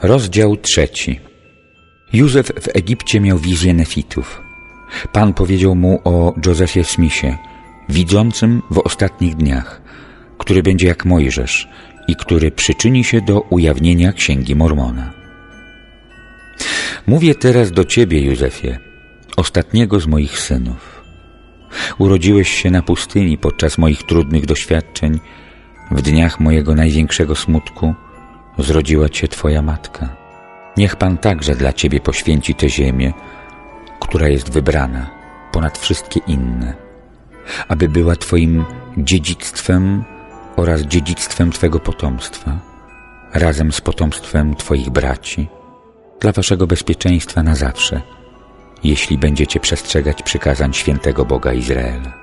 Rozdział trzeci. Józef w Egipcie miał wizję nefitów. Pan powiedział mu o Józefie Smithie, widzącym w ostatnich dniach, który będzie jak Mojżesz i który przyczyni się do ujawnienia Księgi Mormona. Mówię teraz do Ciebie, Józefie, ostatniego z moich synów. Urodziłeś się na pustyni podczas moich trudnych doświadczeń, w dniach mojego największego smutku zrodziła Cię Twoja matka. Niech Pan także dla Ciebie poświęci tę ziemię, która jest wybrana ponad wszystkie inne, aby była Twoim dziedzictwem oraz dziedzictwem Twego potomstwa, razem z potomstwem Twoich braci, dla Waszego bezpieczeństwa na zawsze, jeśli będziecie przestrzegać przykazań świętego Boga Izraela.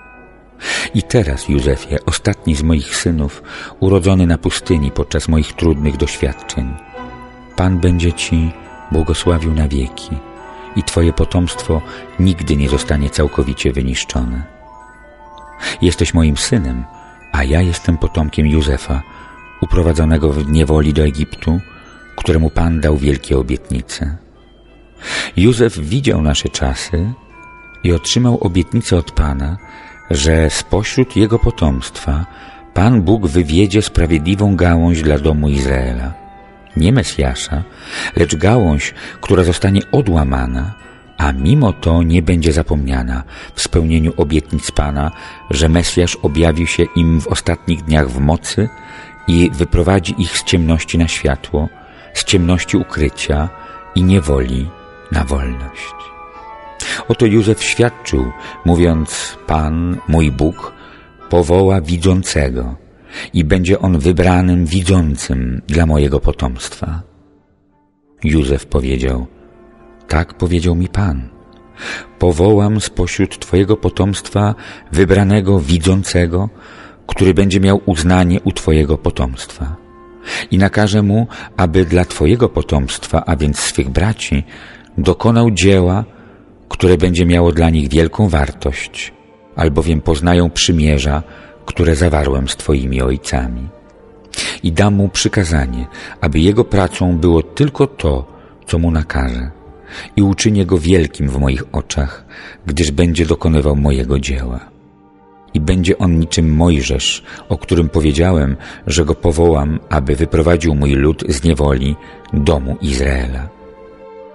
I teraz, Józefie, ostatni z moich synów, urodzony na pustyni podczas moich trudnych doświadczeń, Pan będzie Ci błogosławił na wieki i Twoje potomstwo nigdy nie zostanie całkowicie wyniszczone. Jesteś moim synem, a ja jestem potomkiem Józefa, uprowadzonego w niewoli do Egiptu, któremu Pan dał wielkie obietnice. Józef widział nasze czasy i otrzymał obietnicę od Pana, że spośród jego potomstwa Pan Bóg wywiedzie sprawiedliwą gałąź dla domu Izraela. Nie Mesjasza, lecz gałąź, która zostanie odłamana, a mimo to nie będzie zapomniana w spełnieniu obietnic Pana, że Mesjasz objawi się im w ostatnich dniach w mocy i wyprowadzi ich z ciemności na światło, z ciemności ukrycia i niewoli na wolność. Oto Józef świadczył, mówiąc, Pan, mój Bóg, powoła widzącego i będzie on wybranym widzącym dla mojego potomstwa. Józef powiedział, tak powiedział mi Pan. Powołam spośród Twojego potomstwa wybranego widzącego, który będzie miał uznanie u Twojego potomstwa. I nakażę mu, aby dla Twojego potomstwa, a więc swych braci, dokonał dzieła, które będzie miało dla nich wielką wartość, albowiem poznają przymierza, które zawarłem z Twoimi ojcami. I dam mu przykazanie, aby jego pracą było tylko to, co mu nakaże, i uczynię go wielkim w moich oczach, gdyż będzie dokonywał mojego dzieła. I będzie on niczym Mojżesz, o którym powiedziałem, że go powołam, aby wyprowadził mój lud z niewoli domu Izraela.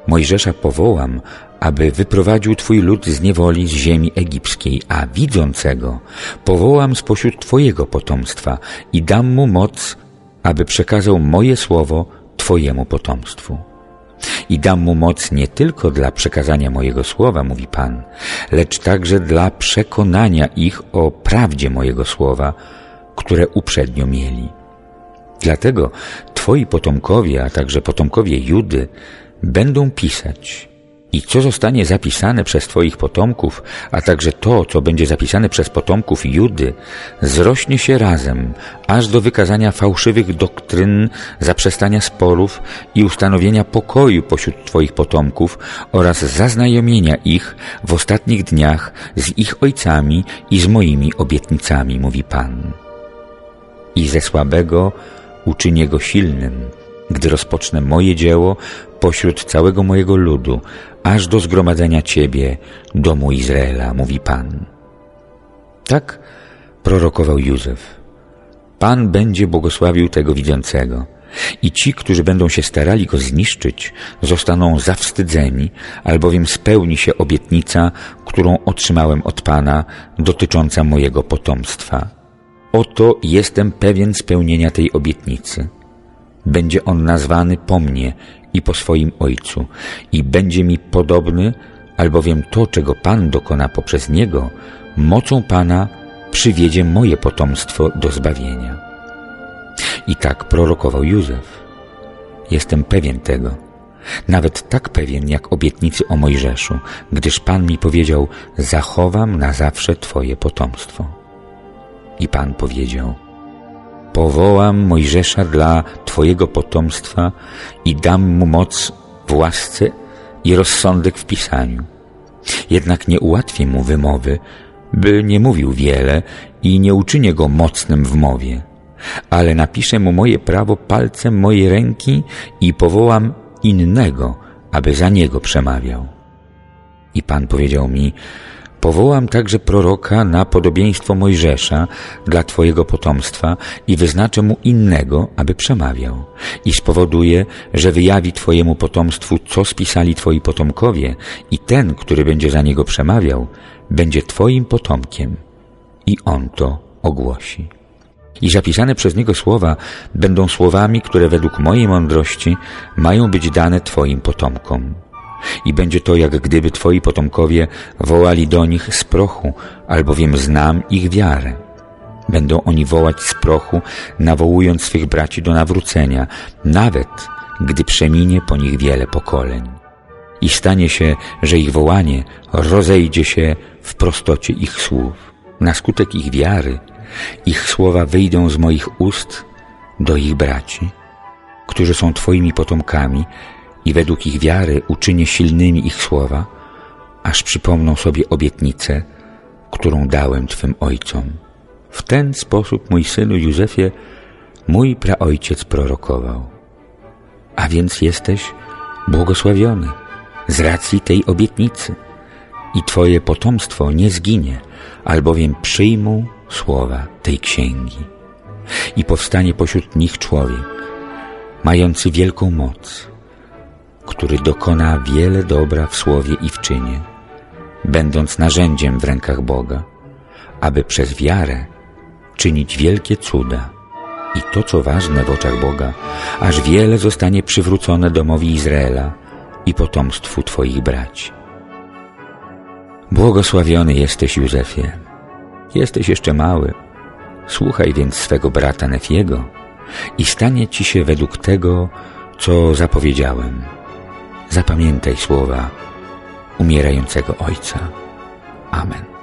Mojżesza powołam, aby wyprowadził Twój lud z niewoli z ziemi egipskiej, a widzącego powołam spośród Twojego potomstwa i dam mu moc, aby przekazał moje słowo Twojemu potomstwu. I dam mu moc nie tylko dla przekazania mojego słowa, mówi Pan, lecz także dla przekonania ich o prawdzie mojego słowa, które uprzednio mieli. Dlatego Twoi potomkowie, a także potomkowie Judy będą pisać i co zostanie zapisane przez Twoich potomków, a także to, co będzie zapisane przez potomków Judy, zrośnie się razem, aż do wykazania fałszywych doktryn, zaprzestania sporów i ustanowienia pokoju pośród Twoich potomków oraz zaznajomienia ich w ostatnich dniach z ich ojcami i z moimi obietnicami, mówi Pan. I ze słabego uczynię go silnym, gdy rozpocznę moje dzieło pośród całego mojego ludu, aż do zgromadzenia Ciebie, domu Izraela, mówi Pan. Tak prorokował Józef. Pan będzie błogosławił tego widzącego i ci, którzy będą się starali go zniszczyć, zostaną zawstydzeni, albowiem spełni się obietnica, którą otrzymałem od Pana dotycząca mojego potomstwa. Oto jestem pewien spełnienia tej obietnicy. Będzie on nazwany po mnie i po swoim Ojcu i będzie mi podobny, albowiem to, czego Pan dokona poprzez niego, mocą Pana przywiedzie moje potomstwo do zbawienia. I tak prorokował Józef. Jestem pewien tego, nawet tak pewien jak obietnicy o Mojżeszu, gdyż Pan mi powiedział, zachowam na zawsze Twoje potomstwo. I Pan powiedział, powołam Mojżesza dla Twojego potomstwa i dam mu moc w łasce i rozsądek w pisaniu. Jednak nie ułatwię mu wymowy, by nie mówił wiele i nie uczynię go mocnym w mowie. ale napiszę mu moje prawo palcem mojej ręki i powołam innego, aby za niego przemawiał. I Pan powiedział mi, Powołam także proroka na podobieństwo Mojżesza dla Twojego potomstwa i wyznaczę mu innego, aby przemawiał. I spowoduje, że wyjawi Twojemu potomstwu, co spisali Twoi potomkowie i ten, który będzie za niego przemawiał, będzie Twoim potomkiem. I on to ogłosi. I zapisane przez niego słowa będą słowami, które według mojej mądrości mają być dane Twoim potomkom i będzie to, jak gdyby Twoi potomkowie wołali do nich z prochu, albowiem znam ich wiarę. Będą oni wołać z prochu, nawołując swych braci do nawrócenia, nawet gdy przeminie po nich wiele pokoleń. I stanie się, że ich wołanie rozejdzie się w prostocie ich słów. Na skutek ich wiary, ich słowa wyjdą z moich ust do ich braci, którzy są Twoimi potomkami i według ich wiary uczynię silnymi ich słowa, aż przypomną sobie obietnicę, którą dałem Twym ojcom. W ten sposób, mój synu Józefie, mój praojciec prorokował. A więc jesteś błogosławiony z racji tej obietnicy i Twoje potomstwo nie zginie, albowiem przyjmą słowa tej księgi. I powstanie pośród nich człowiek, mający wielką moc, który dokona wiele dobra w słowie i w czynie, będąc narzędziem w rękach Boga, aby przez wiarę czynić wielkie cuda i to, co ważne w oczach Boga, aż wiele zostanie przywrócone domowi Izraela i potomstwu Twoich braci. Błogosławiony jesteś, Józefie. Jesteś jeszcze mały. Słuchaj więc swego brata Nefiego i stanie ci się według tego, co zapowiedziałem. Zapamiętaj słowa umierającego Ojca. Amen.